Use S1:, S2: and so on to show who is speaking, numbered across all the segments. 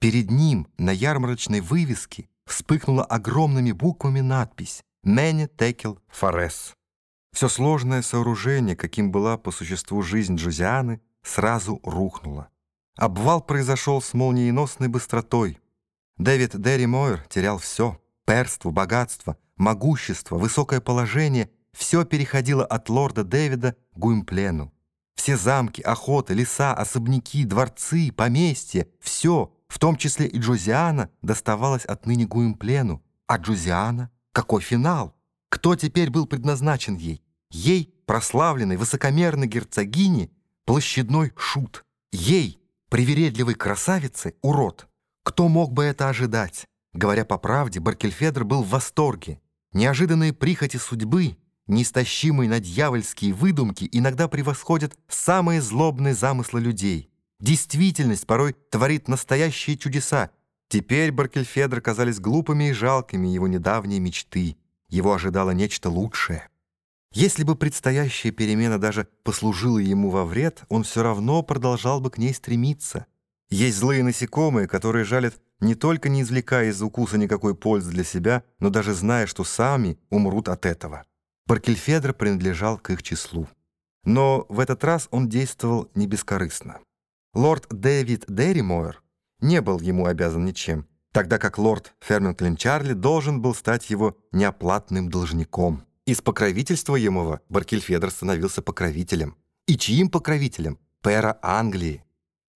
S1: Перед ним на ярмарочной вывеске вспыхнула огромными буквами надпись «Мене Текел Форес». Все сложное сооружение, каким была по существу жизнь Джузианы, сразу рухнуло. Обвал произошел с молниеносной быстротой. Дэвид Дерри Мойер терял все — перство, богатство, могущество, высокое положение — все переходило от лорда Дэвида к Гуимплену. Все замки, охоты, леса, особняки, дворцы, поместья — все, в том числе и Джузиана, доставалось отныне Гуимплену. А Джузиана — какой финал? Кто теперь был предназначен ей? Ей, прославленной, высокомерной герцогине, площадной шут. Ей, привередливой красавице, урод. Кто мог бы это ожидать? Говоря по правде, Баркельфедр был в восторге. Неожиданные прихоти судьбы, неистощимые на дьявольские выдумки иногда превосходят самые злобные замыслы людей. Действительность порой творит настоящие чудеса. Теперь Баркельфедр казались глупыми и жалкими его недавние мечты. Его ожидало нечто лучшее. Если бы предстоящая перемена даже послужила ему во вред, он все равно продолжал бы к ней стремиться. Есть злые насекомые, которые жалят не только не извлекая из укуса никакой пользы для себя, но даже зная, что сами умрут от этого. Баркельфедр принадлежал к их числу. Но в этот раз он действовал не бескорыстно. Лорд Дэвид Дерримойер не был ему обязан ничем, тогда как лорд Ферминглин Чарли должен был стать его неоплатным должником. Из покровительства Емова Баркельфедр становился покровителем. И чьим покровителем? Пэра Англии.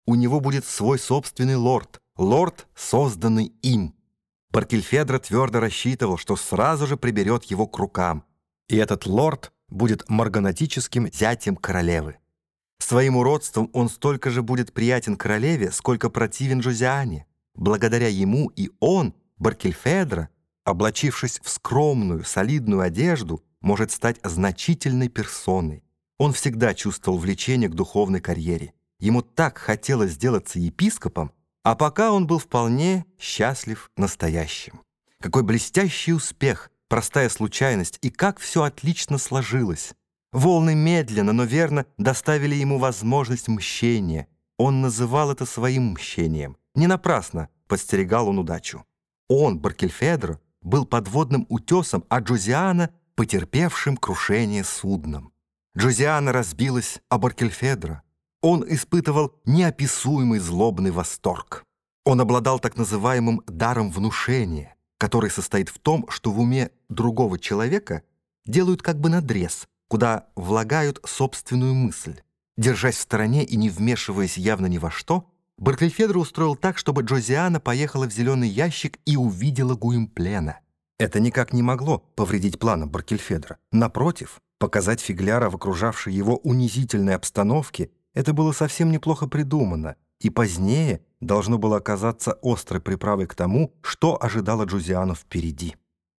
S1: У него будет свой собственный лорд, лорд, созданный им. Баркельфедро твердо рассчитывал, что сразу же приберет его к рукам. И этот лорд будет марганатическим зятем королевы. Своим уродством он столько же будет приятен королеве, сколько противен Жузиане. Благодаря ему и он, Баркельфедро, облачившись в скромную, солидную одежду, может стать значительной персоной. Он всегда чувствовал влечение к духовной карьере. Ему так хотелось сделаться епископом, а пока он был вполне счастлив настоящим. Какой блестящий успех, простая случайность, и как все отлично сложилось. Волны медленно, но верно доставили ему возможность мщения. Он называл это своим мщением. Не напрасно подстерегал он удачу. Он, Баркельфедро, был подводным утесом, а Джузиана — потерпевшим крушение судном. Джузиана разбилась об Аркельфедро. Он испытывал неописуемый злобный восторг. Он обладал так называемым даром внушения, который состоит в том, что в уме другого человека делают как бы надрез, куда влагают собственную мысль. Держась в стороне и не вмешиваясь явно ни во что, Барклифедро устроил так, чтобы Джозиана поехала в зеленый ящик и увидела Гуимплена. Это никак не могло повредить планам Баркельфедра. Напротив, показать фигляра в окружавшей его унизительной обстановке это было совсем неплохо придумано, и позднее должно было оказаться острой приправой к тому, что ожидало Джузиану впереди.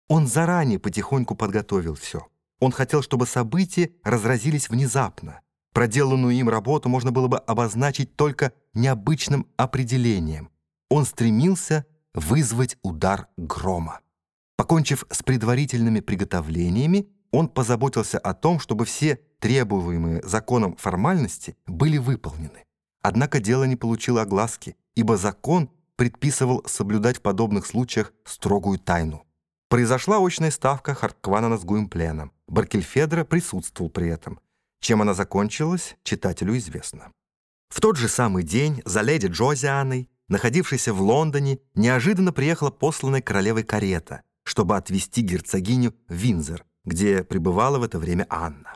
S1: Он заранее потихоньку подготовил все. Он хотел, чтобы события разразились внезапно. Проделанную им работу можно было бы обозначить только необычным определением. Он стремился вызвать удар грома. Покончив с предварительными приготовлениями, он позаботился о том, чтобы все требуемые законом формальности были выполнены. Однако дело не получило огласки, ибо закон предписывал соблюдать в подобных случаях строгую тайну. Произошла очная ставка Харткванана с Гуимпленом. Баркельфедро присутствовал при этом – чем она закончилась, читателю известно. В тот же самый день за леди Джозианой, находившейся в Лондоне, неожиданно приехала посланная королевой карета, чтобы отвезти герцогиню в Винзор, где пребывала в это время Анна.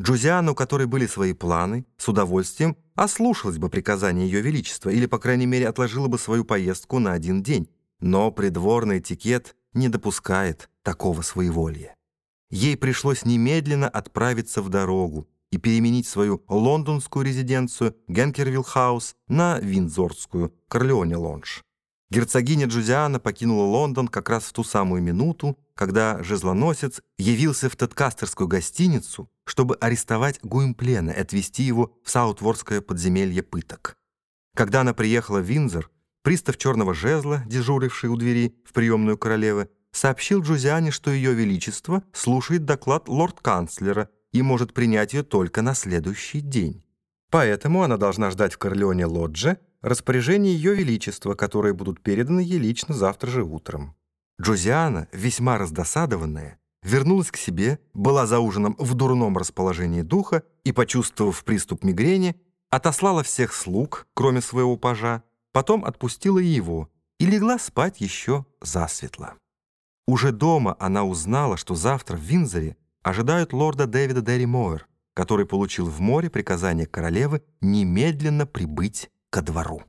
S1: Джузиана, у которой были свои планы, с удовольствием ослушалась бы приказания Ее Величества или, по крайней мере, отложила бы свою поездку на один день. Но придворный этикет не допускает такого своеволия. Ей пришлось немедленно отправиться в дорогу, и переменить свою лондонскую резиденцию Генкервилл-хаус на Виндзорскую Корлеоне-лодж. Герцогиня Джузиана покинула Лондон как раз в ту самую минуту, когда жезлоносец явился в Теткастерскую гостиницу, чтобы арестовать Гуимплена и отвезти его в Саутворкское подземелье пыток. Когда она приехала в Виндзор, пристав черного жезла, дежуривший у двери в приемную королевы, сообщил Джузиане, что ее величество слушает доклад лорд-канцлера и может принять ее только на следующий день. Поэтому она должна ждать в Корлеоне Лодже распоряжение Ее Величества, которые будут переданы ей лично завтра же утром. Джозиана, весьма раздосадованная, вернулась к себе, была за ужином в дурном расположении духа и, почувствовав приступ мигрени, отослала всех слуг, кроме своего пажа, потом отпустила его и легла спать еще засветло. Уже дома она узнала, что завтра в Винзоре ожидают лорда Дэвида Дерри Мойер, который получил в море приказание королевы немедленно прибыть ко двору.